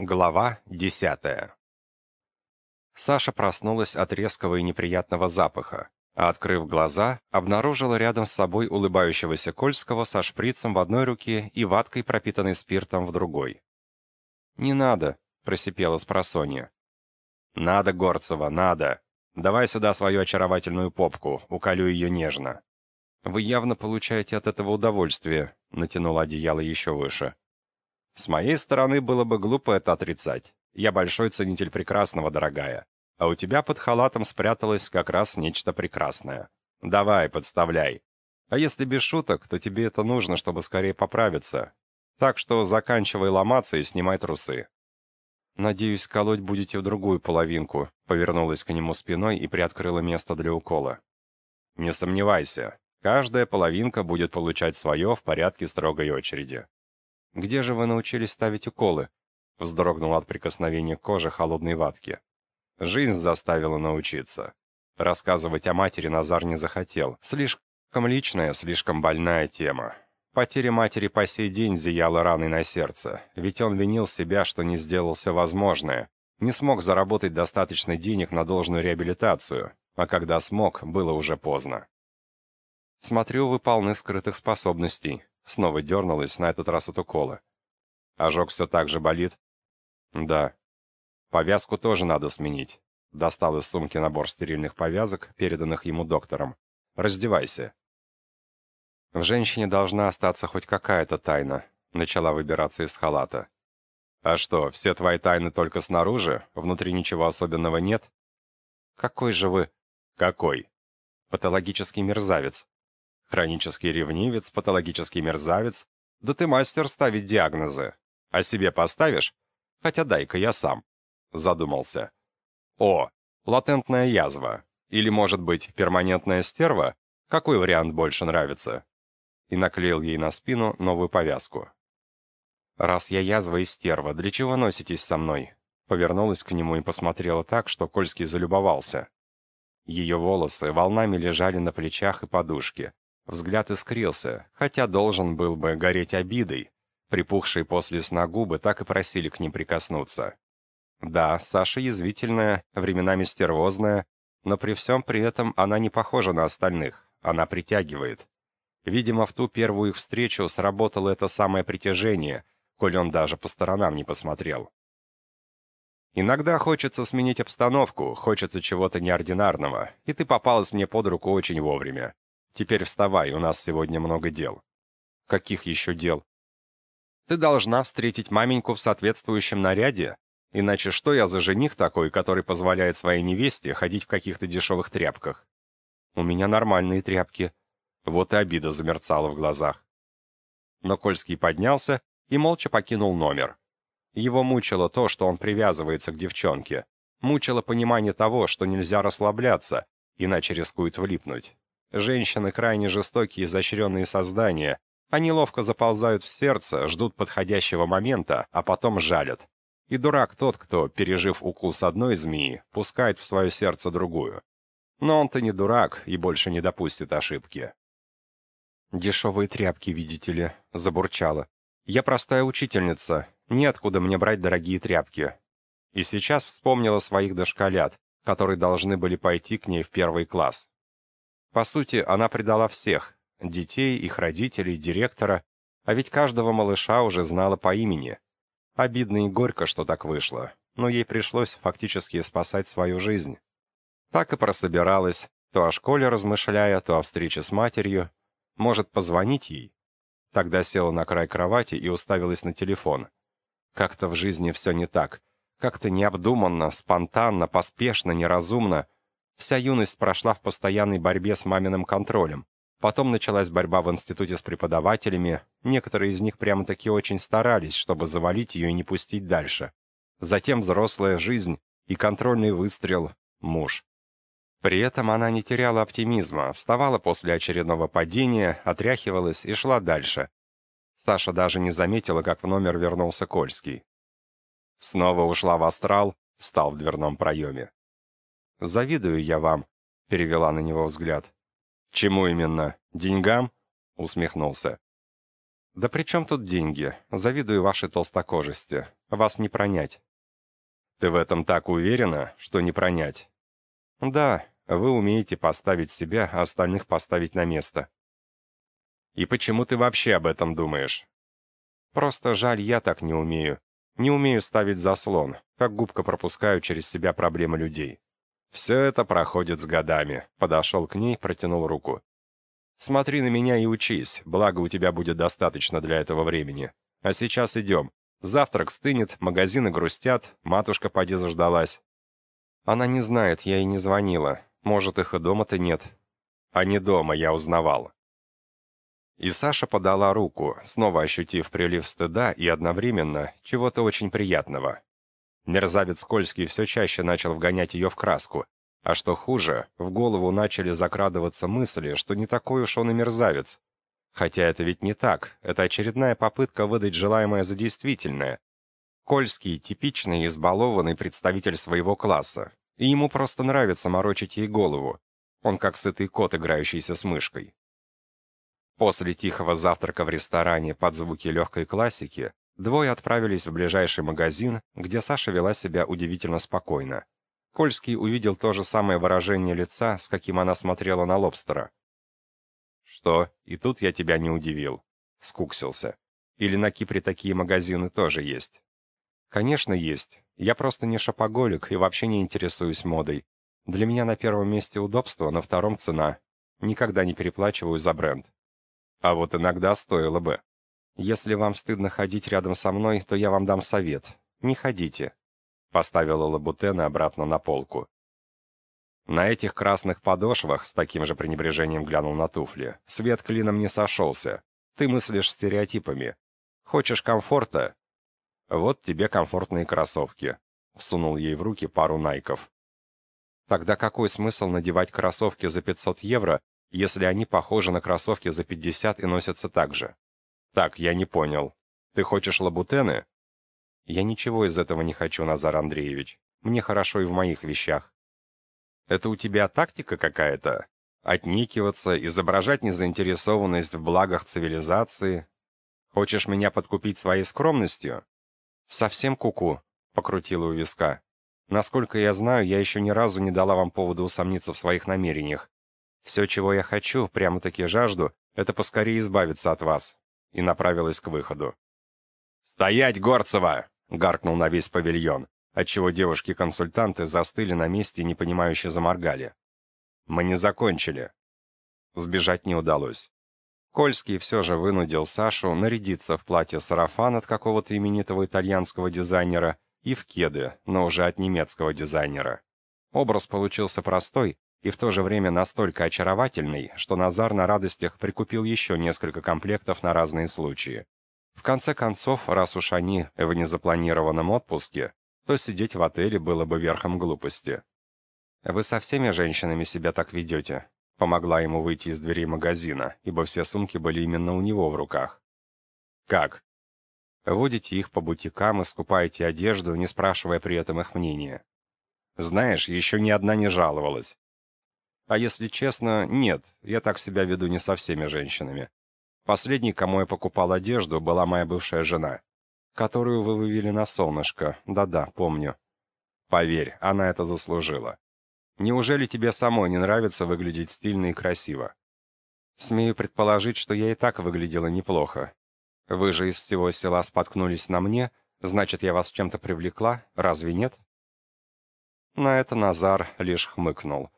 Глава десятая. Саша проснулась от резкого и неприятного запаха, а, открыв глаза, обнаружила рядом с собой улыбающегося Кольского со шприцем в одной руке и ваткой, пропитанной спиртом, в другой. «Не надо», — просипела спросонья. «Надо, Горцева, надо. Давай сюда свою очаровательную попку, уколю ее нежно». «Вы явно получаете от этого удовольствие», — натянула одеяло еще выше. С моей стороны было бы глупо это отрицать. Я большой ценитель прекрасного, дорогая. А у тебя под халатом спряталось как раз нечто прекрасное. Давай, подставляй. А если без шуток, то тебе это нужно, чтобы скорее поправиться. Так что заканчивай ломаться и снимай трусы. «Надеюсь, колоть будете в другую половинку», повернулась к нему спиной и приоткрыла место для укола. «Не сомневайся, каждая половинка будет получать свое в порядке строгой очереди. «Где же вы научились ставить уколы?» Вздрогнул от прикосновения кожи холодной ватки. «Жизнь заставила научиться». Рассказывать о матери Назар не захотел. Слишком личная, слишком больная тема. Потеря матери по сей день зияла раной на сердце, ведь он винил себя, что не сделал все возможное. Не смог заработать достаточно денег на должную реабилитацию, а когда смог, было уже поздно. «Смотрю, вы полны скрытых способностей», Снова дернулась, на этот раз от укола. Ожог все так же болит? Да. Повязку тоже надо сменить. Достал из сумки набор стерильных повязок, переданных ему доктором. Раздевайся. В женщине должна остаться хоть какая-то тайна. Начала выбираться из халата. А что, все твои тайны только снаружи? Внутри ничего особенного нет? Какой же вы... Какой? Патологический мерзавец. Хронический ревнивец, патологический мерзавец. Да ты мастер ставить диагнозы. А себе поставишь? Хотя дай-ка я сам. Задумался. О, латентная язва. Или, может быть, перманентная стерва? Какой вариант больше нравится? И наклеил ей на спину новую повязку. «Раз я язва и стерва, для чего носитесь со мной?» Повернулась к нему и посмотрела так, что Кольский залюбовался. Ее волосы волнами лежали на плечах и подушке, Взгляд искрился, хотя должен был бы гореть обидой. Припухшие после сна губы так и просили к ним прикоснуться. Да, Саша язвительная, временами стервозная, но при всем при этом она не похожа на остальных, она притягивает. Видимо, в ту первую их встречу сработало это самое притяжение, коль он даже по сторонам не посмотрел. Иногда хочется сменить обстановку, хочется чего-то неординарного, и ты попалась мне под руку очень вовремя. Теперь вставай, у нас сегодня много дел». «Каких еще дел?» «Ты должна встретить маменьку в соответствующем наряде, иначе что я за жених такой, который позволяет своей невесте ходить в каких-то дешевых тряпках?» «У меня нормальные тряпки». Вот и обида замерцала в глазах. Но Кольский поднялся и молча покинул номер. Его мучило то, что он привязывается к девчонке. Мучило понимание того, что нельзя расслабляться, иначе рискует влипнуть. Женщины крайне жестокие и изощренные создания. Они ловко заползают в сердце, ждут подходящего момента, а потом жалят. И дурак тот, кто, пережив укус одной змеи, пускает в свое сердце другую. Но он-то не дурак и больше не допустит ошибки. «Дешевые тряпки, видите ли», — забурчала. «Я простая учительница, неоткуда мне брать дорогие тряпки». И сейчас вспомнила своих дошколят, которые должны были пойти к ней в первый класс. По сути, она предала всех – детей, их родителей, директора, а ведь каждого малыша уже знала по имени. Обидно и горько, что так вышло, но ей пришлось фактически спасать свою жизнь. Так и прособиралась, то о школе размышляя, то о встрече с матерью. Может, позвонить ей? Тогда села на край кровати и уставилась на телефон. Как-то в жизни все не так. Как-то необдуманно, спонтанно, поспешно, неразумно – Вся юность прошла в постоянной борьбе с маминым контролем. Потом началась борьба в институте с преподавателями. Некоторые из них прямо-таки очень старались, чтобы завалить ее и не пустить дальше. Затем взрослая жизнь и контрольный выстрел «муж». При этом она не теряла оптимизма, вставала после очередного падения, отряхивалась и шла дальше. Саша даже не заметила, как в номер вернулся Кольский. Снова ушла в астрал, стал в дверном проеме. «Завидую я вам», — перевела на него взгляд. «Чему именно? Деньгам?» — усмехнулся. «Да при чем тут деньги? Завидую вашей толстокожести. Вас не пронять». «Ты в этом так уверена, что не пронять?» «Да, вы умеете поставить себя, а остальных поставить на место». «И почему ты вообще об этом думаешь?» «Просто жаль, я так не умею. Не умею ставить заслон, как губка пропускаю через себя проблемы людей». «Все это проходит с годами», — подошел к ней, протянул руку. «Смотри на меня и учись, благо у тебя будет достаточно для этого времени. А сейчас идем. Завтрак стынет, магазины грустят, матушка поди заждалась». Она не знает, я ей не звонила. Может, их и дома-то нет. А не дома, я узнавал. И Саша подала руку, снова ощутив прилив стыда и одновременно чего-то очень приятного. Мерзавец Кольский все чаще начал вгонять ее в краску. А что хуже, в голову начали закрадываться мысли, что не такой уж он и мерзавец. Хотя это ведь не так, это очередная попытка выдать желаемое за действительное. Кольский – типичный избалованный представитель своего класса, и ему просто нравится морочить ей голову. Он как сытый кот, играющийся с мышкой. После тихого завтрака в ресторане под звуки легкой классики Двое отправились в ближайший магазин, где Саша вела себя удивительно спокойно. Кольский увидел то же самое выражение лица, с каким она смотрела на лобстера. «Что, и тут я тебя не удивил?» — скуксился. «Или на Кипре такие магазины тоже есть?» «Конечно, есть. Я просто не шопоголик и вообще не интересуюсь модой. Для меня на первом месте удобство, на втором цена. Никогда не переплачиваю за бренд. А вот иногда стоило бы. «Если вам стыдно ходить рядом со мной, то я вам дам совет. Не ходите». Поставила Лабутена обратно на полку. На этих красных подошвах, с таким же пренебрежением глянул на туфли, свет клином не сошелся. Ты мыслишь стереотипами. Хочешь комфорта? Вот тебе комфортные кроссовки. Всунул ей в руки пару найков. Тогда какой смысл надевать кроссовки за 500 евро, если они похожи на кроссовки за 50 и носятся так же? «Так, я не понял. Ты хочешь лабутены?» «Я ничего из этого не хочу, Назар Андреевич. Мне хорошо и в моих вещах». «Это у тебя тактика какая-то? Отникиваться, изображать незаинтересованность в благах цивилизации? Хочешь меня подкупить своей скромностью?» «Совсем куку», -ку, — покрутила у виска. «Насколько я знаю, я еще ни разу не дала вам повода усомниться в своих намерениях. Все, чего я хочу, прямо-таки жажду, это поскорее избавиться от вас и направилась к выходу. «Стоять, Горцева!» — гаркнул на весь павильон, отчего девушки-консультанты застыли на месте и непонимающе заморгали. «Мы не закончили». Сбежать не удалось. Кольский все же вынудил Сашу нарядиться в платье-сарафан от какого-то именитого итальянского дизайнера и в кеды, но уже от немецкого дизайнера. Образ получился простой, и в то же время настолько очаровательный, что Назар на радостях прикупил еще несколько комплектов на разные случаи. В конце концов, раз уж они в незапланированном отпуске, то сидеть в отеле было бы верхом глупости. «Вы со всеми женщинами себя так ведете?» Помогла ему выйти из дверей магазина, ибо все сумки были именно у него в руках. «Как?» Водите их по бутикам и скупаете одежду, не спрашивая при этом их мнения. Знаешь, еще ни одна не жаловалась. А если честно, нет, я так себя веду не со всеми женщинами. Последней, кому я покупал одежду, была моя бывшая жена, которую вы вывели на солнышко, да-да, помню. Поверь, она это заслужила. Неужели тебе самой не нравится выглядеть стильно и красиво? Смею предположить, что я и так выглядела неплохо. Вы же из всего села споткнулись на мне, значит, я вас чем-то привлекла, разве нет? На это Назар лишь хмыкнул.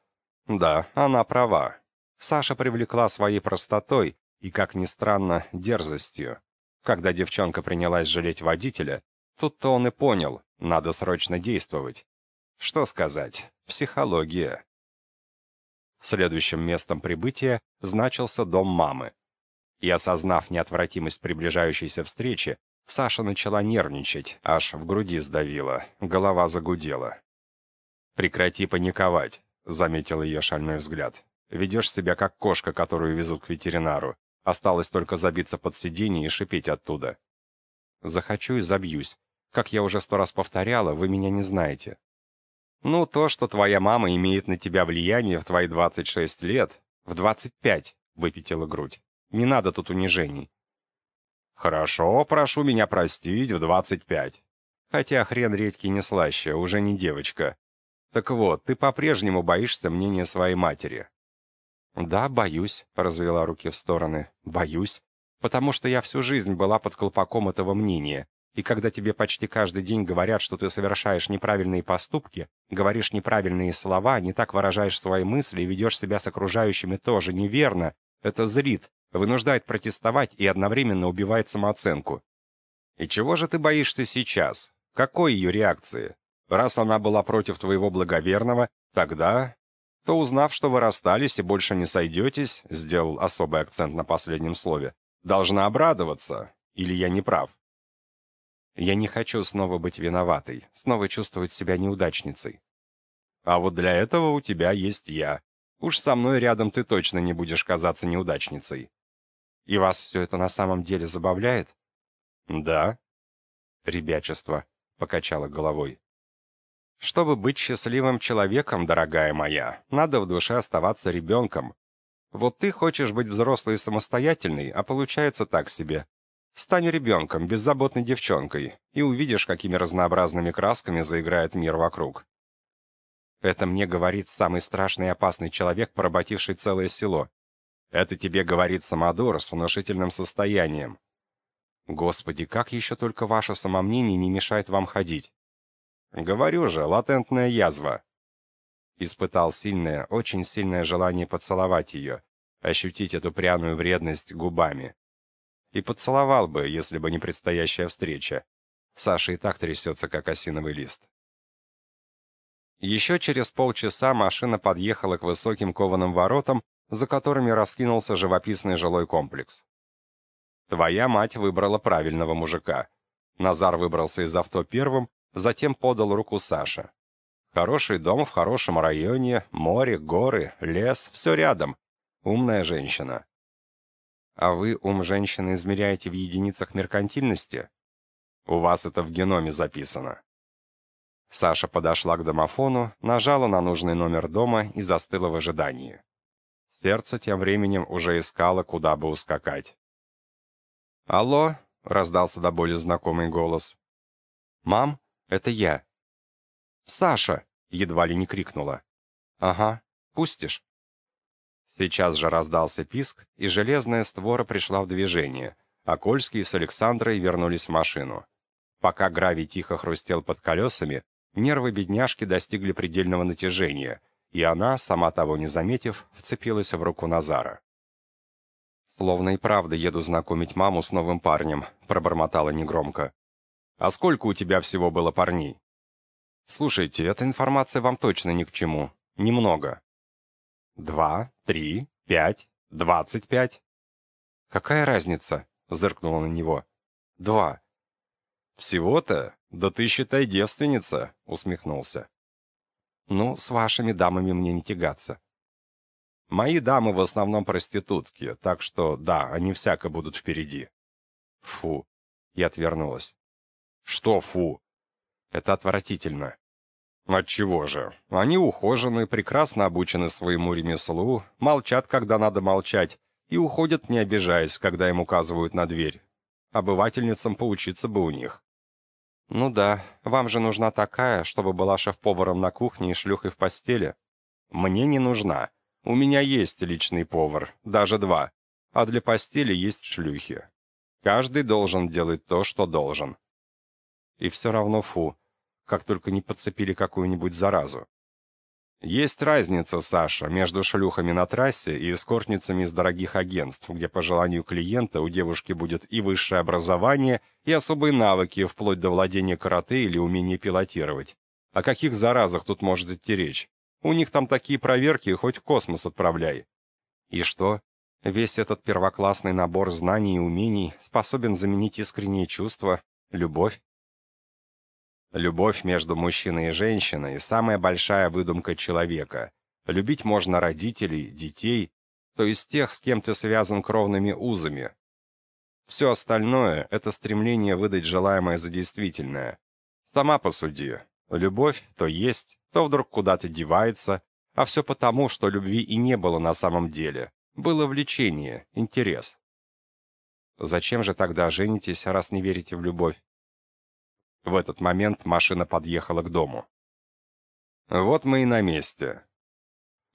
Да, она права. Саша привлекла своей простотой и, как ни странно, дерзостью. Когда девчонка принялась жалеть водителя, тут-то он и понял, надо срочно действовать. Что сказать, психология. Следующим местом прибытия значился дом мамы. И осознав неотвратимость приближающейся встречи, Саша начала нервничать, аж в груди сдавила, голова загудела. «Прекрати паниковать. — заметил ее шальной взгляд. «Ведешь себя как кошка, которую везут к ветеринару. Осталось только забиться под сиденье и шипеть оттуда». «Захочу и забьюсь. Как я уже сто раз повторяла, вы меня не знаете». «Ну, то, что твоя мама имеет на тебя влияние в твои 26 лет, в 25», — выпятила грудь. «Не надо тут унижений». «Хорошо, прошу меня простить, в 25. Хотя хрен редкий не слаще, уже не девочка. Так вот, ты по-прежнему боишься мнения своей матери. «Да, боюсь», — развела руки в стороны. «Боюсь. Потому что я всю жизнь была под колпаком этого мнения. И когда тебе почти каждый день говорят, что ты совершаешь неправильные поступки, говоришь неправильные слова, не так выражаешь свои мысли и ведешь себя с окружающими тоже неверно, это зрит, вынуждает протестовать и одновременно убивает самооценку. И чего же ты боишься сейчас? Какой ее реакции? Раз она была против твоего благоверного, тогда... То, узнав, что вы расстались и больше не сойдетесь, сделал особый акцент на последнем слове, должна обрадоваться. Или я не прав? Я не хочу снова быть виноватой, снова чувствовать себя неудачницей. А вот для этого у тебя есть я. Уж со мной рядом ты точно не будешь казаться неудачницей. И вас все это на самом деле забавляет? Да. Ребячество, покачала головой. Чтобы быть счастливым человеком, дорогая моя, надо в душе оставаться ребенком. Вот ты хочешь быть взрослой и самостоятельной, а получается так себе. Стань ребенком, беззаботной девчонкой, и увидишь, какими разнообразными красками заиграет мир вокруг. Это мне говорит самый страшный и опасный человек, поработивший целое село. Это тебе говорит самодур с внушительным состоянием. Господи, как еще только ваше самомнение не мешает вам ходить? Говорю же, латентная язва. Испытал сильное, очень сильное желание поцеловать ее, ощутить эту пряную вредность губами. И поцеловал бы, если бы не предстоящая встреча. Саша и так трясется, как осиновый лист. Еще через полчаса машина подъехала к высоким кованым воротам, за которыми раскинулся живописный жилой комплекс. «Твоя мать выбрала правильного мужика». Назар выбрался из авто первым, затем подал руку Саше. «Хороший дом в хорошем районе, море, горы, лес, все рядом. Умная женщина. А вы ум женщины измеряете в единицах меркантильности? У вас это в геноме записано. Саша подошла к домофону, нажала на нужный номер дома и застыла в ожидании. Сердце тем временем уже искало, куда бы ускакать. «Алло?» — раздался до боли знакомый голос. «Мам, это я». «Саша!» — едва ли не крикнула. «Ага, пустишь?» Сейчас же раздался писк, и железная створа пришла в движение, а Кольский с Александрой вернулись в машину. Пока гравий тихо хрустел под колесами, нервы бедняжки достигли предельного натяжения, и она, сама того не заметив, вцепилась в руку Назара. «Словно и правда еду знакомить маму с новым парнем», — пробормотала негромко. «А сколько у тебя всего было парней?» «Слушайте, эта информация вам точно ни к чему. Немного. Два, три, пять, двадцать пять. Какая разница? Зыркнула на него. Два. Всего-то? Да ты, считай, девственница, усмехнулся. Ну, с вашими дамами мне не тягаться. Мои дамы в основном проститутки, так что, да, они всяко будут впереди. Фу. Я отвернулась. Что фу? Это отвратительно. Отчего же? Они ухожены, прекрасно обучены своему ремеслу, молчат, когда надо молчать, и уходят, не обижаясь, когда им указывают на дверь. Обывательницам поучиться бы у них. Ну да, вам же нужна такая, чтобы была шеф-поваром на кухне и шлюхой в постели. Мне не нужна. У меня есть личный повар, даже два. А для постели есть шлюхи. Каждый должен делать то, что должен. И все равно фу как только не подцепили какую-нибудь заразу. Есть разница, Саша, между шлюхами на трассе и эскортницами из дорогих агентств, где по желанию клиента у девушки будет и высшее образование, и особые навыки, вплоть до владения карате или умения пилотировать. О каких заразах тут может идти речь? У них там такие проверки, хоть в космос отправляй. И что? Весь этот первоклассный набор знаний и умений способен заменить искренние чувства, любовь? Любовь между мужчиной и женщиной – самая большая выдумка человека. Любить можно родителей, детей, то есть тех, с кем ты связан кровными узами. Все остальное – это стремление выдать желаемое за действительное. Сама посуди. Любовь то есть, то вдруг куда-то девается, а все потому, что любви и не было на самом деле. Было влечение, интерес. Зачем же тогда женитесь, раз не верите в любовь? В этот момент машина подъехала к дому. Вот мы и на месте.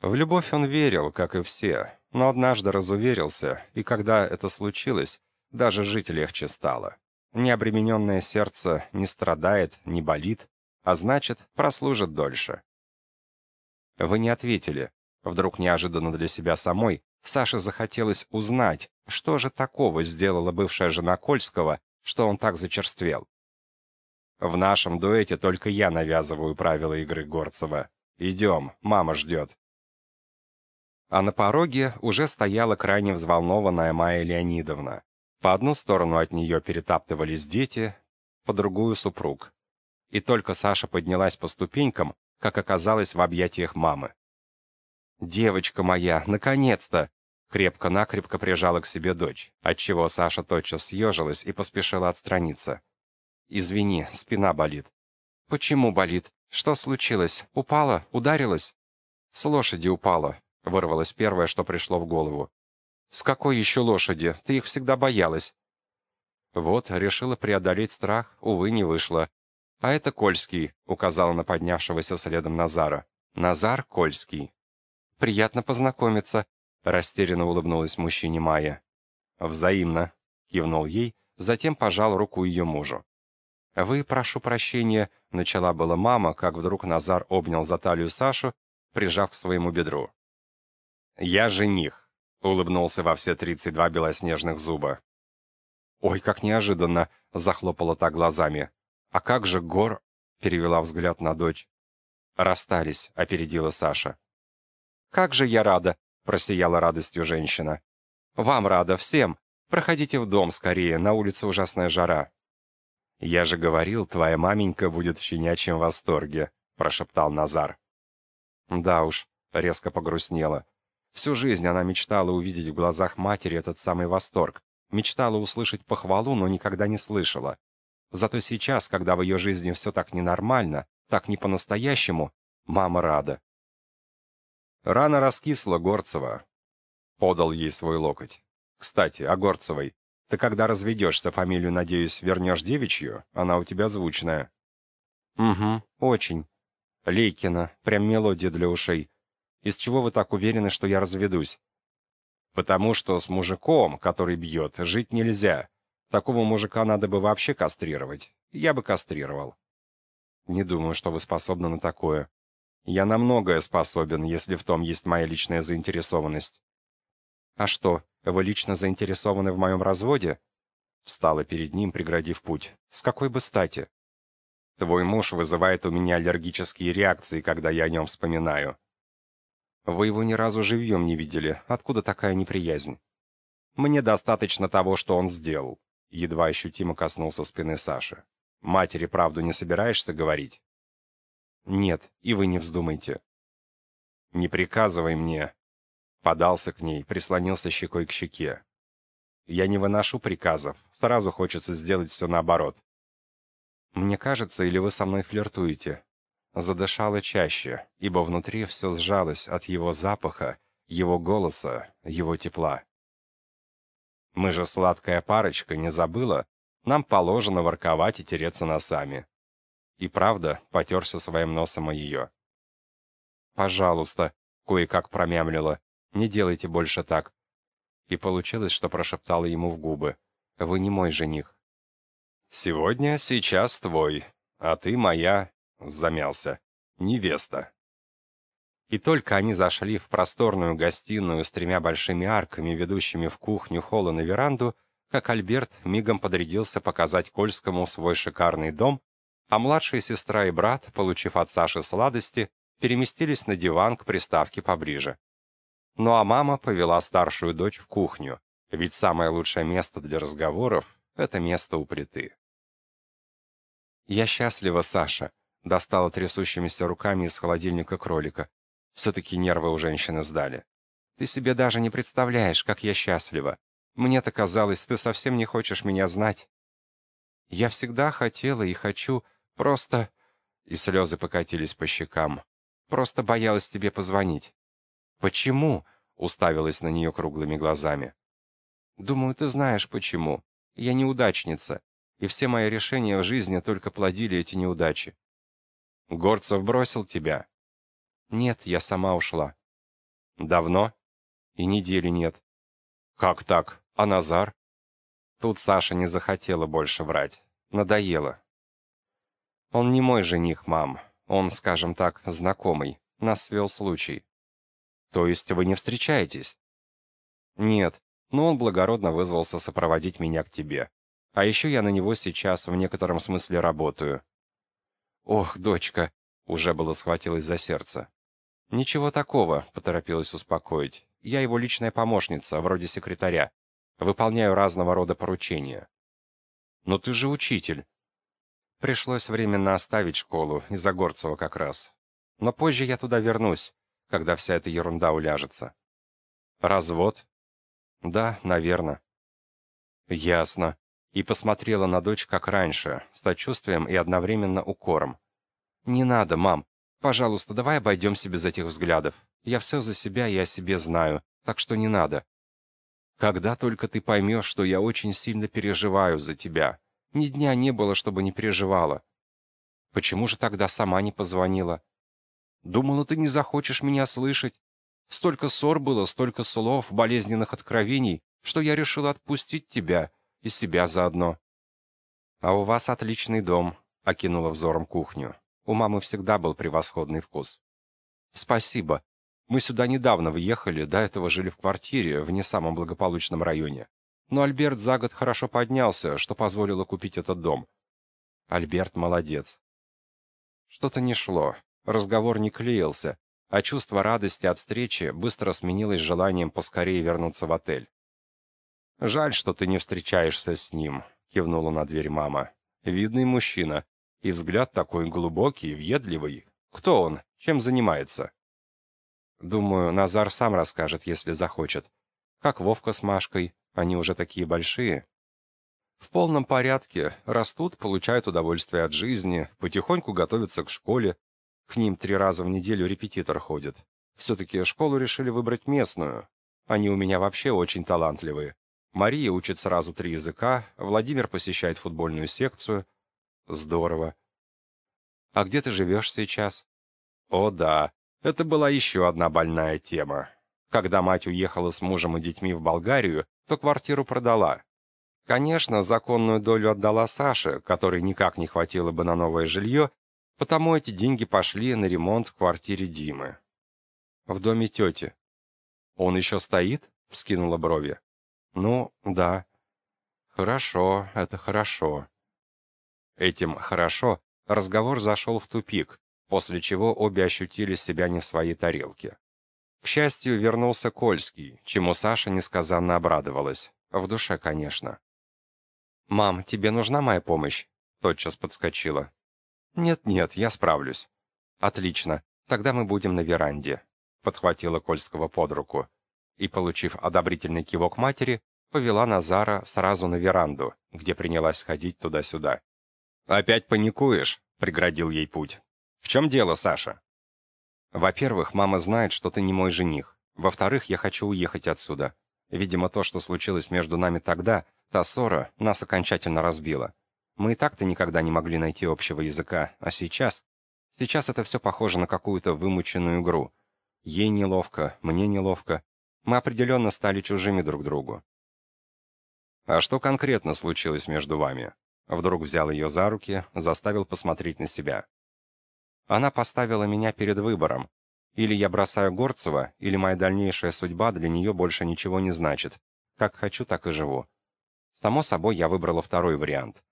В любовь он верил, как и все, но однажды разуверился, и когда это случилось, даже жить легче стало. Необремененное сердце не страдает, не болит, а значит, прослужит дольше. Вы не ответили. Вдруг неожиданно для себя самой Саше захотелось узнать, что же такого сделала бывшая жена Кольского, что он так зачерствел. В нашем дуэте только я навязываю правила игры Горцева. Идем, мама ждет. А на пороге уже стояла крайне взволнованная Майя Леонидовна. По одну сторону от нее перетаптывались дети, по другую — супруг. И только Саша поднялась по ступенькам, как оказалось в объятиях мамы. «Девочка моя, наконец-то!» Крепко-накрепко прижала к себе дочь, отчего Саша тотчас съежилась и поспешила отстраниться. «Извини, спина болит». «Почему болит? Что случилось? Упала? Ударилась?» «С лошади упала», — вырвалось первое, что пришло в голову. «С какой еще лошади? Ты их всегда боялась». Вот, решила преодолеть страх, увы, не вышло. «А это Кольский», — указала на поднявшегося следом Назара. «Назар Кольский». «Приятно познакомиться», Растерянно улыбнулась мужчине Майя. «Взаимно», — кивнул ей, затем пожал руку ее мужу. «Вы, прошу прощения», — начала была мама, как вдруг Назар обнял за талию Сашу, прижав к своему бедру. «Я жених», — улыбнулся во все тридцать два белоснежных зуба. «Ой, как неожиданно!» — захлопала так глазами. «А как же Гор?» — перевела взгляд на дочь. «Расстались», — опередила Саша. «Как же я рада!» просияла радостью женщина. «Вам рада, всем. Проходите в дом скорее, на улице ужасная жара». «Я же говорил, твоя маменька будет в щенячьем восторге», — прошептал Назар. Да уж, резко погрустнела. Всю жизнь она мечтала увидеть в глазах матери этот самый восторг, мечтала услышать похвалу, но никогда не слышала. Зато сейчас, когда в ее жизни все так ненормально, так не по-настоящему, мама рада. Рана раскисла, Горцева. Подал ей свой локоть. Кстати, о Горцевой. Ты когда разведешься, фамилию, надеюсь, вернешь девичью? Она у тебя звучная. Угу, очень. Лейкина, прям мелодия для ушей. Из чего вы так уверены, что я разведусь? Потому что с мужиком, который бьет, жить нельзя. Такого мужика надо бы вообще кастрировать. Я бы кастрировал. Не думаю, что вы способны на такое. Я на многое способен, если в том есть моя личная заинтересованность. А что, вы лично заинтересованы в моем разводе? Встала перед ним, преградив путь. С какой бы стати? Твой муж вызывает у меня аллергические реакции, когда я о нем вспоминаю. Вы его ни разу живьем не видели. Откуда такая неприязнь? Мне достаточно того, что он сделал. Едва ощутимо коснулся спины Саши. Матери правду не собираешься говорить? «Нет, и вы не вздумайте». «Не приказывай мне». Подался к ней, прислонился щекой к щеке. «Я не выношу приказов, сразу хочется сделать все наоборот». «Мне кажется, или вы со мной флиртуете?» Задышала чаще, ибо внутри все сжалось от его запаха, его голоса, его тепла. «Мы же сладкая парочка, не забыла? Нам положено ворковать и тереться носами. И правда, потерся своим носом о ее. «Пожалуйста», — кое-как промямлила, — «не делайте больше так». И получилось, что прошептала ему в губы. «Вы не мой жених». «Сегодня, сейчас твой, а ты моя...» — замялся. «Невеста». И только они зашли в просторную гостиную с тремя большими арками, ведущими в кухню, холл и на веранду, как Альберт мигом подрядился показать Кольскому свой шикарный дом а младшая сестра и брат, получив от Саши сладости, переместились на диван к приставке поближе. Ну а мама повела старшую дочь в кухню, ведь самое лучшее место для разговоров — это место у плиты. «Я счастлива, Саша», — достала трясущимися руками из холодильника кролика. Все-таки нервы у женщины сдали. «Ты себе даже не представляешь, как я счастлива. Мне-то казалось, ты совсем не хочешь меня знать». «Я всегда хотела и хочу Просто...» И слезы покатились по щекам. «Просто боялась тебе позвонить». «Почему?» — уставилась на нее круглыми глазами. «Думаю, ты знаешь, почему. Я неудачница. и все мои решения в жизни только плодили эти неудачи. Горцев бросил тебя? Нет, я сама ушла. Давно? И недели нет. Как так? А Назар? Тут Саша не захотела больше врать. Надоело. Он не мой жених, мам. Он, скажем так, знакомый. Нас свел случай. То есть вы не встречаетесь? Нет, но он благородно вызвался сопроводить меня к тебе. А еще я на него сейчас в некотором смысле работаю. Ох, дочка, уже было схватилась за сердце. Ничего такого, поторопилась успокоить. Я его личная помощница, вроде секретаря. Выполняю разного рода поручения. Но ты же учитель. Пришлось временно оставить школу, из-за Горцева как раз. Но позже я туда вернусь, когда вся эта ерунда уляжется. Развод? Да, наверное. Ясно и посмотрела на дочь как раньше, с сочувствием и одновременно укором. «Не надо, мам. Пожалуйста, давай обойдемся без этих взглядов. Я все за себя и о себе знаю, так что не надо. Когда только ты поймешь, что я очень сильно переживаю за тебя. Ни дня не было, чтобы не переживала. Почему же тогда сама не позвонила? Думала, ты не захочешь меня слышать. Столько ссор было, столько слов, болезненных откровений, что я решила отпустить тебя и себя заодно. «А у вас отличный дом», — окинула взором кухню. «У мамы всегда был превосходный вкус». «Спасибо. Мы сюда недавно въехали, до этого жили в квартире в не самом благополучном районе. Но Альберт за год хорошо поднялся, что позволило купить этот дом. Альберт молодец. Что-то не шло, разговор не клеился, а чувство радости от встречи быстро сменилось желанием поскорее вернуться в отель. «Жаль, что ты не встречаешься с ним», — кивнула на дверь мама. «Видный мужчина. И взгляд такой глубокий, въедливый. Кто он? Чем занимается?» «Думаю, Назар сам расскажет, если захочет. Как Вовка с Машкой. Они уже такие большие». «В полном порядке. Растут, получают удовольствие от жизни, потихоньку готовятся к школе. К ним три раза в неделю репетитор ходит. Все-таки школу решили выбрать местную. Они у меня вообще очень талантливые. Мария учит сразу три языка, Владимир посещает футбольную секцию. Здорово. А где ты живешь сейчас? О, да, это была еще одна больная тема. Когда мать уехала с мужем и детьми в Болгарию, то квартиру продала. Конечно, законную долю отдала Саше, которой никак не хватило бы на новое жилье, потому эти деньги пошли на ремонт в квартире Димы. В доме тети. «Он еще стоит?» — вскинула брови. «Ну, да». «Хорошо, это хорошо». Этим «хорошо» разговор зашел в тупик, после чего обе ощутили себя не в своей тарелке. К счастью, вернулся Кольский, чему Саша несказанно обрадовалась. В душе, конечно. «Мам, тебе нужна моя помощь?» Тотчас подскочила. «Нет-нет, я справлюсь». «Отлично, тогда мы будем на веранде», подхватила Кольского под руку и, получив одобрительный кивок матери, повела Назара сразу на веранду, где принялась ходить туда-сюда. «Опять паникуешь?» — преградил ей путь. «В чем дело, Саша?» «Во-первых, мама знает, что ты не мой жених. Во-вторых, я хочу уехать отсюда. Видимо, то, что случилось между нами тогда, та ссора, нас окончательно разбила. Мы и так-то никогда не могли найти общего языка, а сейчас... Сейчас это все похоже на какую-то вымученную игру. Ей неловко, мне неловко, мы определенно стали чужими друг другу. «А что конкретно случилось между вами?» Вдруг взял ее за руки, заставил посмотреть на себя. Она поставила меня перед выбором. Или я бросаю Горцева, или моя дальнейшая судьба для нее больше ничего не значит. Как хочу, так и живу. Само собой, я выбрала второй вариант.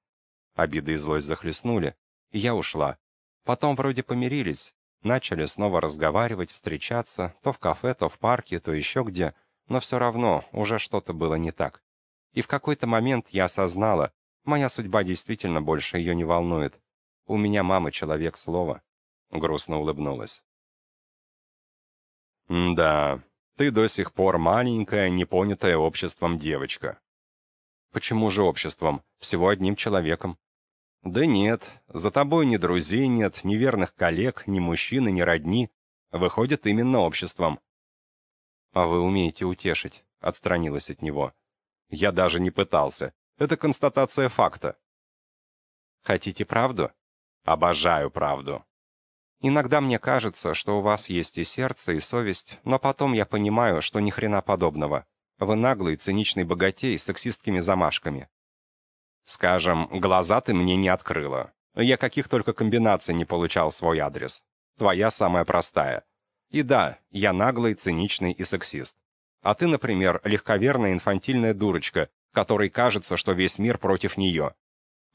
Обиды и злость захлестнули, и я ушла. Потом вроде помирились, Начали снова разговаривать, встречаться, то в кафе, то в парке, то еще где, но все равно уже что-то было не так. И в какой-то момент я осознала, моя судьба действительно больше ее не волнует. У меня мама человек слова. Грустно улыбнулась. «Да, ты до сих пор маленькая, непонятая обществом девочка». «Почему же обществом? Всего одним человеком. «Да нет, за тобой ни друзей нет, ни верных коллег, ни мужчины, ни родни. Выходит, именно обществом». «А вы умеете утешить», — отстранилась от него. «Я даже не пытался. Это констатация факта». Хотите правду? Обожаю правду. Иногда мне кажется, что у вас есть и сердце, и совесть, но потом я понимаю, что ни хрена подобного. Вы наглый, циничный богатей с сексистскими замашками. Скажем, глаза ты мне не открыла. Я каких только комбинаций не получал свой адрес. Твоя самая простая. И да, я наглый, циничный и сексист. А ты, например, легковерная инфантильная дурочка, которой кажется, что весь мир против нее.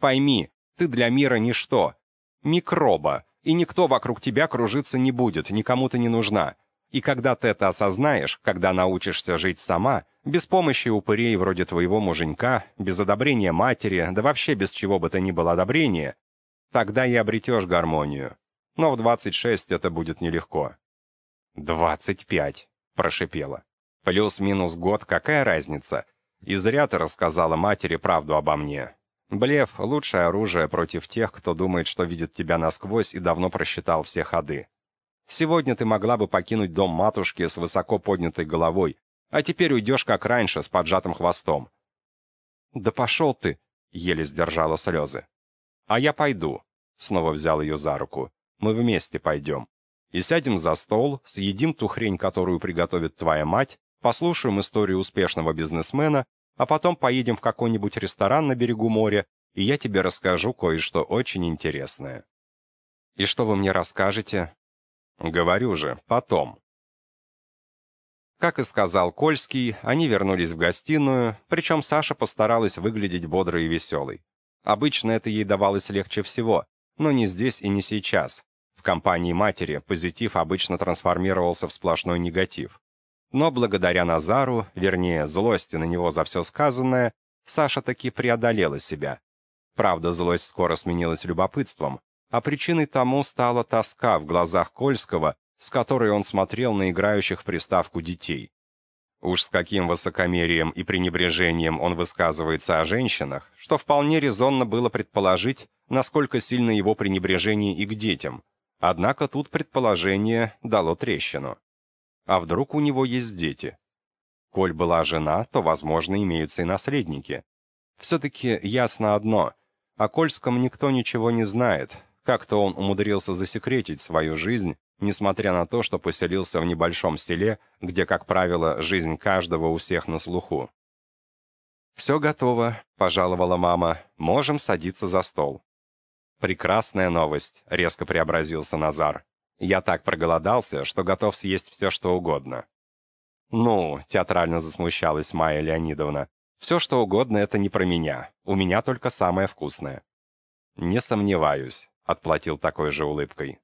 Пойми, ты для мира ничто. Микроба, и никто вокруг тебя кружиться не будет, никому ты не нужна. И когда ты это осознаешь, когда научишься жить сама, без помощи упырей вроде твоего муженька, без одобрения матери, да вообще без чего бы то ни было одобрения, тогда и обретешь гармонию. Но в 26 это будет нелегко. «Двадцать пять», — прошипела. «Плюс-минус год, какая разница? И зря ты рассказала матери правду обо мне. Блеф — лучшее оружие против тех, кто думает, что видит тебя насквозь и давно просчитал все ходы. Сегодня ты могла бы покинуть дом матушки с высоко поднятой головой, а теперь уйдешь как раньше, с поджатым хвостом. «Да пошел ты!» — еле сдержала слезы. «А я пойду», — снова взял ее за руку. «Мы вместе пойдем. И сядем за стол, съедим ту хрень, которую приготовит твоя мать, послушаем историю успешного бизнесмена а потом поедем в какой-нибудь ресторан на берегу моря, и я тебе расскажу кое-что очень интересное». «И что вы мне расскажете?» «Говорю же, потом». Как и сказал Кольский, они вернулись в гостиную, причем Саша постаралась выглядеть бодрой и веселой. Обычно это ей давалось легче всего, но не здесь и не сейчас. В компании матери позитив обычно трансформировался в сплошной негатив. Но благодаря Назару, вернее, злости на него за все сказанное, Саша таки преодолела себя. Правда, злость скоро сменилась любопытством, а причиной тому стала тоска в глазах Кольского, с которой он смотрел на играющих в приставку детей. Уж с каким высокомерием и пренебрежением он высказывается о женщинах, что вполне резонно было предположить, насколько сильно его пренебрежение и к детям. Однако тут предположение дало трещину. А вдруг у него есть дети? Коль была жена, то, возможно, имеются и наследники. Все-таки ясно одно. О Кольском никто ничего не знает. Как-то он умудрился засекретить свою жизнь, несмотря на то, что поселился в небольшом селе, где, как правило, жизнь каждого у всех на слуху. «Все готово», — пожаловала мама. «Можем садиться за стол». «Прекрасная новость», — резко преобразился Назар. Я так проголодался, что готов съесть все, что угодно. «Ну», — театрально засмущалась Майя Леонидовна, «все, что угодно, это не про меня. У меня только самое вкусное». «Не сомневаюсь», — отплатил такой же улыбкой.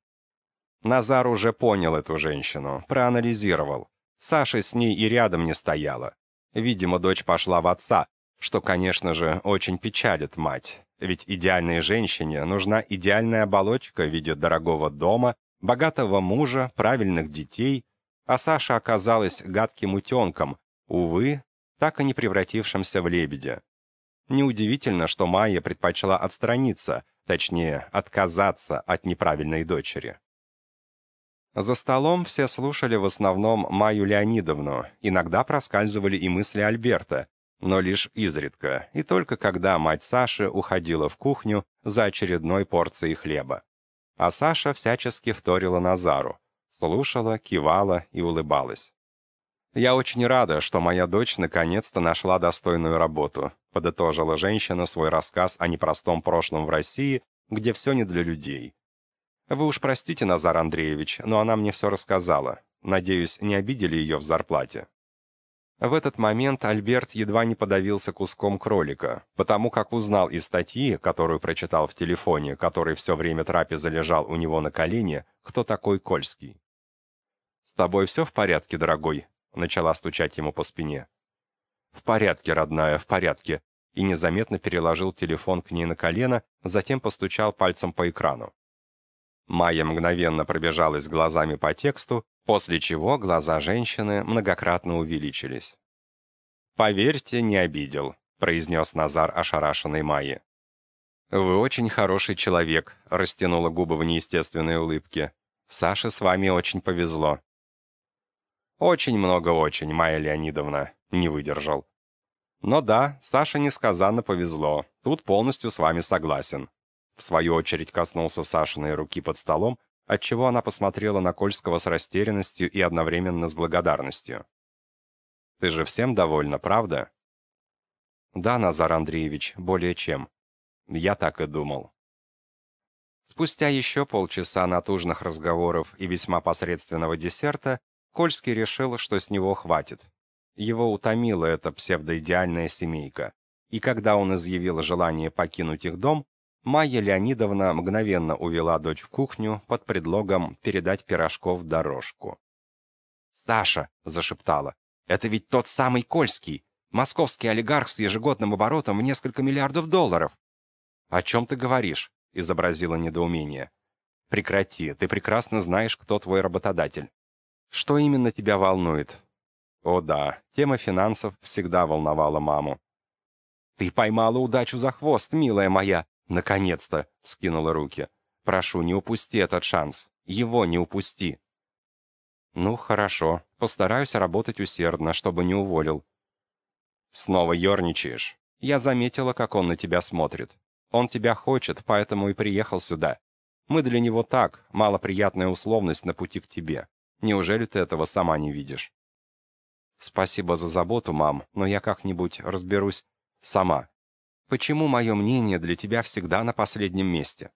Назар уже понял эту женщину, проанализировал. Саша с ней и рядом не стояла. Видимо, дочь пошла в отца, что, конечно же, очень печалит мать. Ведь идеальной женщине нужна идеальная оболочка в виде дорогого дома богатого мужа, правильных детей, а Саша оказалась гадким утенком, увы, так и не превратившимся в лебедя. Неудивительно, что Майя предпочла отстраниться, точнее, отказаться от неправильной дочери. За столом все слушали в основном Майю Леонидовну, иногда проскальзывали и мысли Альберта, но лишь изредка, и только когда мать Саши уходила в кухню за очередной порцией хлеба. А Саша всячески вторила Назару. Слушала, кивала и улыбалась. «Я очень рада, что моя дочь наконец-то нашла достойную работу», подытожила женщина свой рассказ о непростом прошлом в России, где все не для людей. «Вы уж простите, Назар Андреевич, но она мне все рассказала. Надеюсь, не обидели ее в зарплате». В этот момент Альберт едва не подавился куском кролика, потому как узнал из статьи, которую прочитал в телефоне, который все время трапеза лежал у него на колене, кто такой Кольский. «С тобой все в порядке, дорогой?» — начала стучать ему по спине. «В порядке, родная, в порядке», и незаметно переложил телефон к ней на колено, затем постучал пальцем по экрану. Майя мгновенно пробежалась глазами по тексту, после чего глаза женщины многократно увеличились. «Поверьте, не обидел», — произнес Назар ошарашенной Майе. «Вы очень хороший человек», — растянула губы в неестественной улыбке. «Саше с вами очень повезло». «Очень много очень, Майя Леонидовна», — не выдержал. «Но да, Саше несказанно повезло. Тут полностью с вами согласен. В свою очередь коснулся Сашиной руки под столом, отчего она посмотрела на Кольского с растерянностью и одновременно с благодарностью. «Ты же всем довольна, правда?» «Да, Назар Андреевич, более чем. Я так и думал». Спустя еще полчаса натужных разговоров и весьма посредственного десерта, Кольский решил, что с него хватит. Его утомила эта псевдоидеальная семейка. И когда он изъявил желание покинуть их дом, Майя Леонидовна мгновенно увела дочь в кухню под предлогом передать пирожков дорожку. «Саша!» — зашептала. «Это ведь тот самый Кольский, московский олигарх с ежегодным оборотом в несколько миллиардов долларов!» «О чем ты говоришь?» — изобразила недоумение. «Прекрати, ты прекрасно знаешь, кто твой работодатель. Что именно тебя волнует?» «О да, тема финансов всегда волновала маму». «Ты поймала удачу за хвост, милая моя!» «Наконец-то!» — скинула руки. «Прошу, не упусти этот шанс. Его не упусти!» «Ну, хорошо. Постараюсь работать усердно, чтобы не уволил». «Снова ерничаешь. Я заметила, как он на тебя смотрит. Он тебя хочет, поэтому и приехал сюда. Мы для него так, малоприятная условность на пути к тебе. Неужели ты этого сама не видишь?» «Спасибо за заботу, мам, но я как-нибудь разберусь сама. Почему мое мнение для тебя всегда на последнем месте?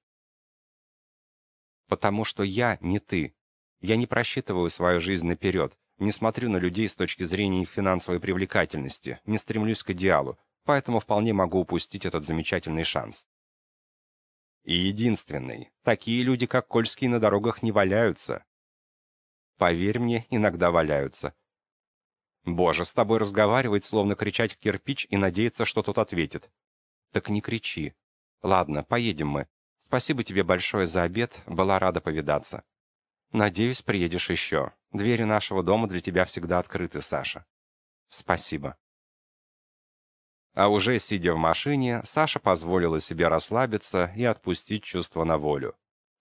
Потому что я не ты. Я не просчитываю свою жизнь наперед, не смотрю на людей с точки зрения их финансовой привлекательности, не стремлюсь к идеалу, поэтому вполне могу упустить этот замечательный шанс. И единственный. Такие люди, как Кольский, на дорогах не валяются. Поверь мне, иногда валяются. Боже, с тобой разговаривать, словно кричать в кирпич и надеяться, что тот ответит. «Так не кричи. Ладно, поедем мы. Спасибо тебе большое за обед, была рада повидаться. Надеюсь, приедешь еще. Двери нашего дома для тебя всегда открыты, Саша. Спасибо». А уже сидя в машине, Саша позволила себе расслабиться и отпустить чувство на волю.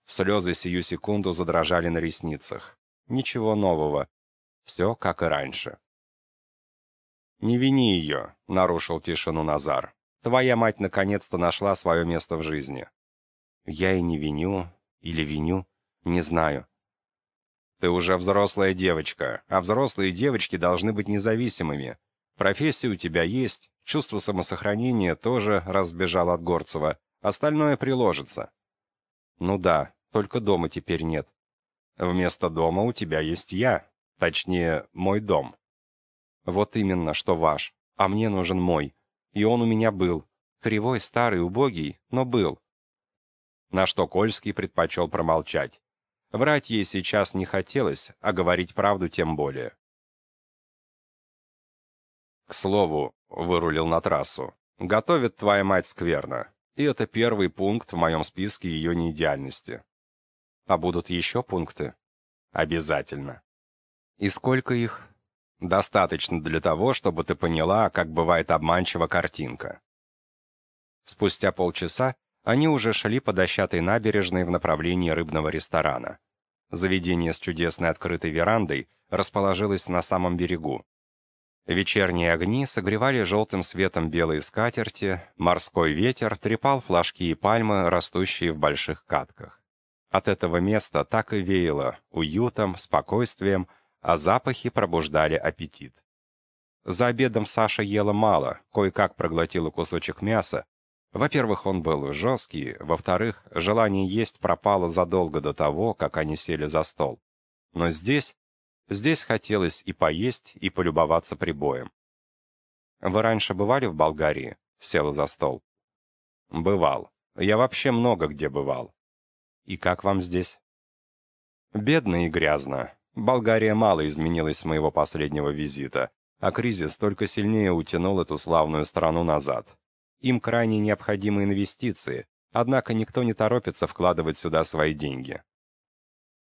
Слезы сию секунду задрожали на ресницах. Ничего нового. Все как и раньше. «Не вини ее», — нарушил тишину Назар. Твоя мать наконец-то нашла свое место в жизни. Я и не виню, или виню, не знаю. Ты уже взрослая девочка, а взрослые девочки должны быть независимыми. Профессия у тебя есть, чувство самосохранения тоже разбежал от Горцева, остальное приложится. Ну да, только дома теперь нет. Вместо дома у тебя есть я, точнее, мой дом. Вот именно, что ваш, а мне нужен мой. И он у меня был. Кривой, старый, убогий, но был. На что Кольский предпочел промолчать. Врать ей сейчас не хотелось, а говорить правду тем более. «К слову», — вырулил на трассу, — «готовит твоя мать скверно, и это первый пункт в моем списке ее неидеальности». «А будут еще пункты?» «Обязательно». «И сколько их?» Достаточно для того, чтобы ты поняла, как бывает обманчива картинка. Спустя полчаса они уже шли по дощатой набережной в направлении рыбного ресторана. Заведение с чудесной открытой верандой расположилось на самом берегу. Вечерние огни согревали желтым светом белые скатерти, морской ветер трепал флажки и пальмы, растущие в больших катках. От этого места так и веяло уютом, спокойствием, а запахи пробуждали аппетит. За обедом Саша ела мало, кое-как проглотила кусочек мяса. Во-первых, он был жесткий, во-вторых, желание есть пропало задолго до того, как они сели за стол. Но здесь, здесь хотелось и поесть, и полюбоваться прибоем. «Вы раньше бывали в Болгарии?» — села за стол. «Бывал. Я вообще много где бывал». «И как вам здесь?» «Бедно и грязно. Болгария мало изменилась с моего последнего визита, а кризис только сильнее утянул эту славную страну назад. Им крайне необходимы инвестиции, однако никто не торопится вкладывать сюда свои деньги.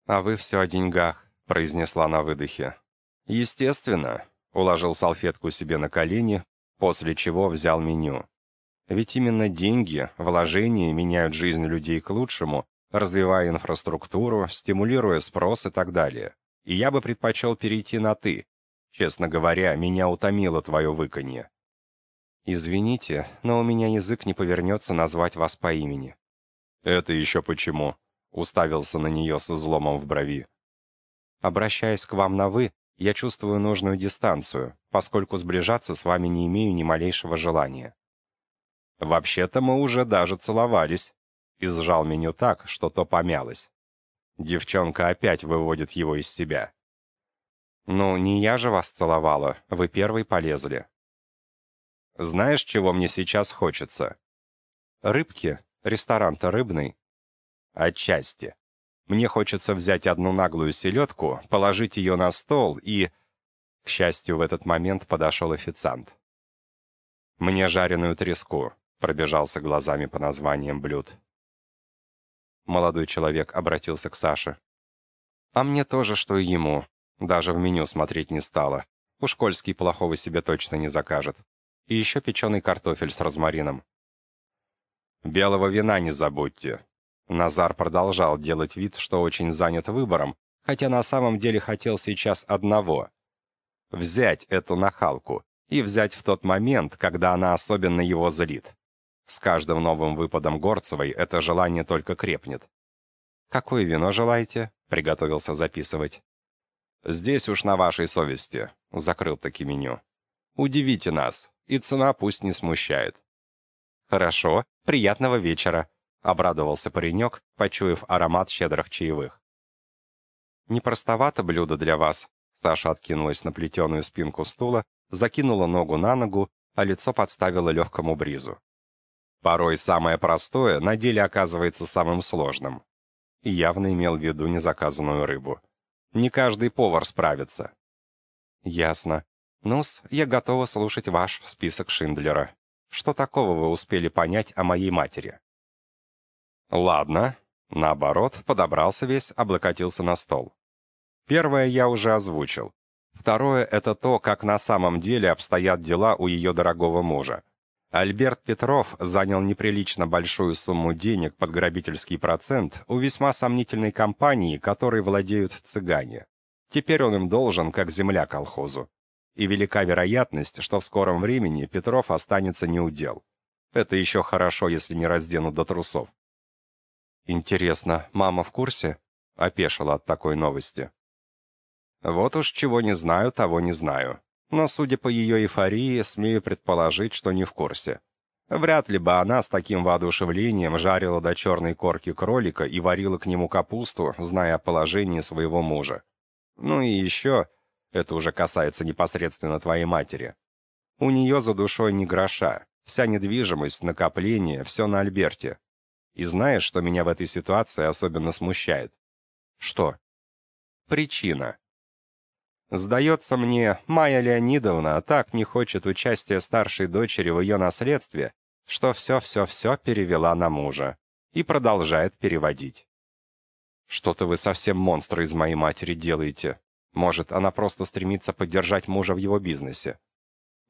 «А вы все о деньгах», — произнесла на выдохе. «Естественно», — уложил салфетку себе на колени, после чего взял меню. Ведь именно деньги, вложения меняют жизнь людей к лучшему, развивая инфраструктуру, стимулируя спрос и так далее и я бы предпочел перейти на «ты». Честно говоря, меня утомило твое выканье. Извините, но у меня язык не повернется назвать вас по имени. «Это еще почему?» — уставился на нее с изломом в брови. «Обращаясь к вам на «вы», я чувствую нужную дистанцию, поскольку сближаться с вами не имею ни малейшего желания». «Вообще-то мы уже даже целовались», и сжал меню так, что то помялось. Девчонка опять выводит его из себя. «Ну, не я же вас целовала, вы первый полезли». «Знаешь, чего мне сейчас хочется?» «Рыбки? Ресторан-то рыбный?» «Отчасти. Мне хочется взять одну наглую селедку, положить ее на стол и...» К счастью, в этот момент подошел официант. «Мне жареную треску», — пробежался глазами по названиям блюд. Молодой человек обратился к Саше. «А мне тоже, что и ему. Даже в меню смотреть не стало. Уж Кольский плохого себе точно не закажет. И еще печеный картофель с розмарином». «Белого вина не забудьте». Назар продолжал делать вид, что очень занят выбором, хотя на самом деле хотел сейчас одного — взять эту нахалку и взять в тот момент, когда она особенно его злит. С каждым новым выпадом Горцевой это желание только крепнет. «Какое вино желаете?» — приготовился записывать. «Здесь уж на вашей совести», — закрыл таки меню. «Удивите нас, и цена пусть не смущает». «Хорошо, приятного вечера», — обрадовался паренек, почуяв аромат щедрых чаевых. «Не простовато блюдо для вас», — Саша откинулась на плетеную спинку стула, закинула ногу на ногу, а лицо подставила легкому бризу. Порой самое простое на деле оказывается самым сложным. Явно имел в виду незаказанную рыбу. Не каждый повар справится. Ясно. Нус, я готова слушать ваш список Шиндлера. Что такого вы успели понять о моей матери? Ладно. Наоборот, подобрался весь, облокотился на стол. Первое я уже озвучил. Второе — это то, как на самом деле обстоят дела у ее дорогого мужа. Альберт Петров занял неприлично большую сумму денег под грабительский процент у весьма сомнительной компании, которой владеют цыгане. Теперь он им должен, как земля колхозу. И велика вероятность, что в скором времени Петров останется неудел. Это еще хорошо, если не разденут до трусов. «Интересно, мама в курсе?» — опешила от такой новости. «Вот уж чего не знаю, того не знаю но, судя по ее эйфории, смею предположить, что не в курсе. Вряд ли бы она с таким воодушевлением жарила до черной корки кролика и варила к нему капусту, зная о положении своего мужа. Ну и еще, это уже касается непосредственно твоей матери. У нее за душой не гроша, вся недвижимость, накопление, все на Альберте. И знаешь, что меня в этой ситуации особенно смущает? Что? Причина. Сдается мне, Майя Леонидовна так не хочет участия старшей дочери в ее наследстве, что все-все-все перевела на мужа. И продолжает переводить. Что-то вы совсем монстра из моей матери делаете. Может, она просто стремится поддержать мужа в его бизнесе?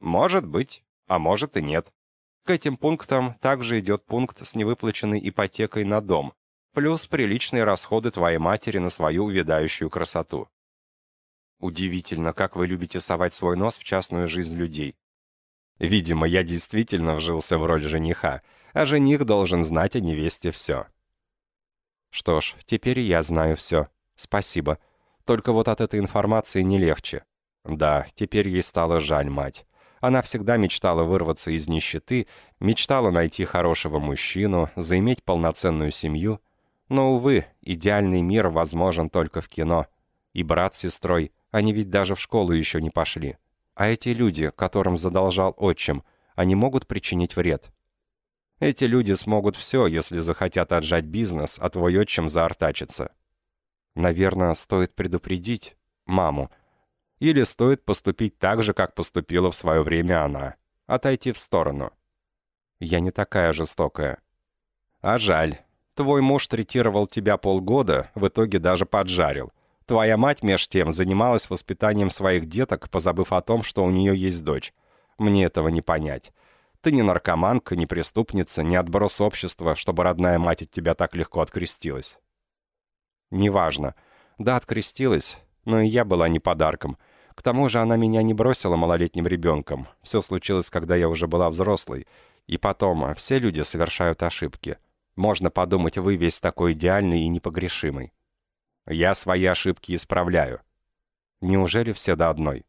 Может быть, а может и нет. К этим пунктам также идет пункт с невыплаченной ипотекой на дом, плюс приличные расходы твоей матери на свою увядающую красоту. Удивительно, как вы любите совать свой нос в частную жизнь людей. Видимо, я действительно вжился в роль жениха, а жених должен знать о невесте все. Что ж, теперь я знаю все. Спасибо. Только вот от этой информации не легче. Да, теперь ей стало жаль мать. Она всегда мечтала вырваться из нищеты, мечтала найти хорошего мужчину, заиметь полноценную семью. Но, увы, идеальный мир возможен только в кино. И брат с сестрой — они ведь даже в школу еще не пошли. А эти люди, которым задолжал отчим, они могут причинить вред. Эти люди смогут все, если захотят отжать бизнес, а твой отчим заортачится. Наверное, стоит предупредить маму. Или стоит поступить так же, как поступила в свое время она. Отойти в сторону. Я не такая жестокая. А жаль. Твой муж третировал тебя полгода, в итоге даже поджарил. Твоя мать, меж тем, занималась воспитанием своих деток, позабыв о том, что у нее есть дочь. Мне этого не понять. Ты не наркоманка, не преступница, не отброс общества, чтобы родная мать от тебя так легко открестилась. Неважно. Да, открестилась, но и я была не подарком. К тому же она меня не бросила малолетним ребенком. Все случилось, когда я уже была взрослой. И потом, все люди совершают ошибки. Можно подумать, вы весь такой идеальный и непогрешимый. Я свои ошибки исправляю. Неужели все до одной?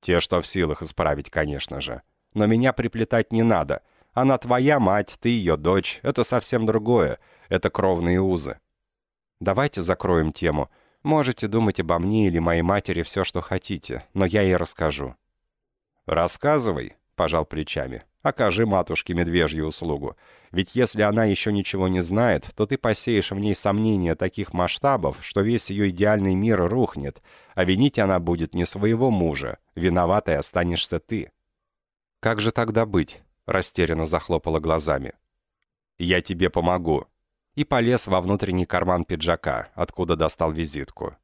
Те, что в силах исправить, конечно же. Но меня приплетать не надо. Она твоя мать, ты ее дочь. Это совсем другое. Это кровные узы. Давайте закроем тему. Можете думать обо мне или моей матери все, что хотите, но я ей расскажу». «Рассказывай», — пожал плечами. «Окажи матушке медвежью услугу. Ведь если она еще ничего не знает, то ты посеешь в ней сомнения таких масштабов, что весь ее идеальный мир рухнет, а винить она будет не своего мужа. Виноватой останешься ты». «Как же тогда быть?» — растерянно захлопала глазами. «Я тебе помогу», и полез во внутренний карман пиджака, откуда достал визитку.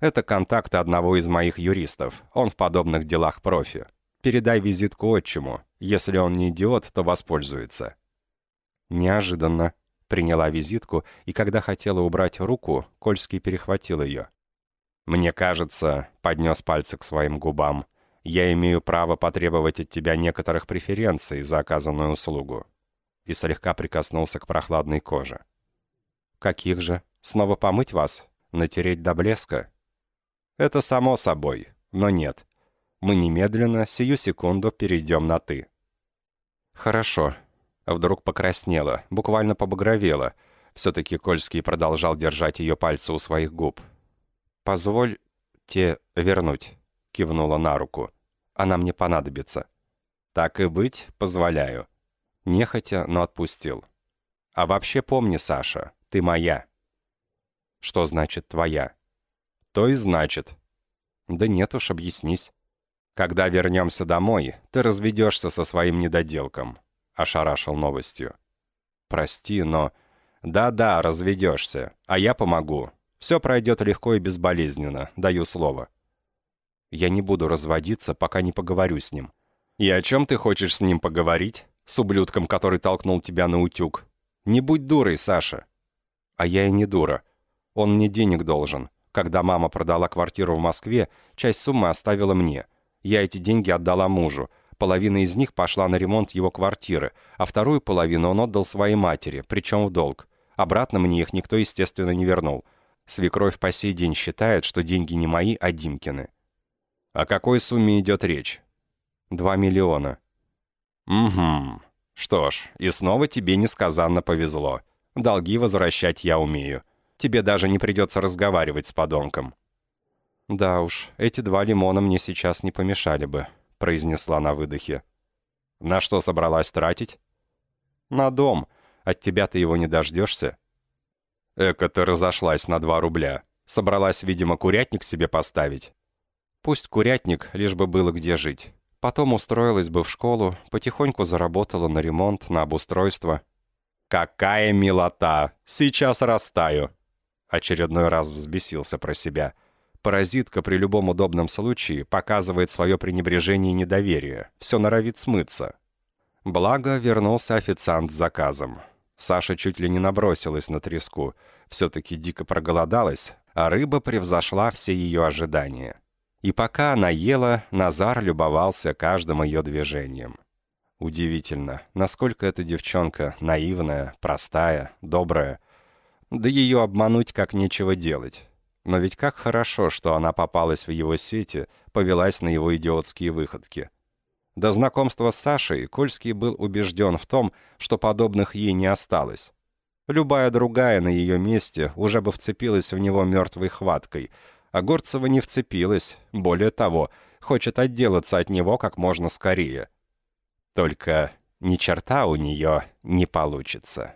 Это контакты одного из моих юристов, он в подобных делах профи. Передай визитку отчиму, если он не идиот, то воспользуется. Неожиданно. Приняла визитку, и когда хотела убрать руку, Кольский перехватил ее. «Мне кажется», — поднес пальцы к своим губам, «я имею право потребовать от тебя некоторых преференций за оказанную услугу». И слегка прикоснулся к прохладной коже. «Каких же? Снова помыть вас? Натереть до блеска?» «Это само собой, но нет. Мы немедленно, сию секунду, перейдем на «ты». «Хорошо». Вдруг покраснела, буквально побагровела. Все-таки Кольский продолжал держать ее пальцы у своих губ. «Позволь те вернуть», — кивнула на руку. «Она мне понадобится». «Так и быть, позволяю». Нехотя, но отпустил. «А вообще помни, Саша, ты моя». «Что значит «твоя»?» «То и значит». «Да нет уж, объяснись». «Когда вернемся домой, ты разведешься со своим недоделком», — ошарашил новостью. «Прости, но...» «Да-да, разведешься, а я помогу. Все пройдет легко и безболезненно, даю слово». «Я не буду разводиться, пока не поговорю с ним». «И о чем ты хочешь с ним поговорить? С ублюдком, который толкнул тебя на утюг? Не будь дурой, Саша. А я и не дура. Он мне денег должен. Когда мама продала квартиру в Москве, часть суммы оставила мне. Я эти деньги отдала мужу. Половина из них пошла на ремонт его квартиры, а вторую половину он отдал своей матери, причем в долг. Обратно мне их никто, естественно, не вернул. Свекровь по сей день считает, что деньги не мои, а Димкины. О какой сумме идет речь? Два миллиона. Угу. Что ж, и снова тебе несказанно повезло. Долги возвращать я умею. Тебе даже не придется разговаривать с подонком». «Да уж, эти два лимона мне сейчас не помешали бы», — произнесла на выдохе. «На что собралась тратить?» «На дом. От тебя ты его не дождешься». «Эка ты разошлась на два рубля. Собралась, видимо, курятник себе поставить». «Пусть курятник, лишь бы было где жить. Потом устроилась бы в школу, потихоньку заработала на ремонт, на обустройство. «Какая милота! Сейчас растаю!» Очередной раз взбесился про себя. Паразитка при любом удобном случае показывает свое пренебрежение и недоверие. Все норовит смыться. Благо, вернулся официант с заказом. Саша чуть ли не набросилась на треску. Все-таки дико проголодалась, а рыба превзошла все ее ожидания. И пока она ела, Назар любовался каждым ее движением. Удивительно, насколько эта девчонка наивная, простая, добрая. Да ее обмануть как нечего делать. Но ведь как хорошо, что она попалась в его сети, повелась на его идиотские выходки. До знакомства с Сашей Кольский был убежден в том, что подобных ей не осталось. Любая другая на ее месте уже бы вцепилась в него мертвой хваткой, а Горцева не вцепилась, более того, хочет отделаться от него как можно скорее — только ни черта у нее не получится.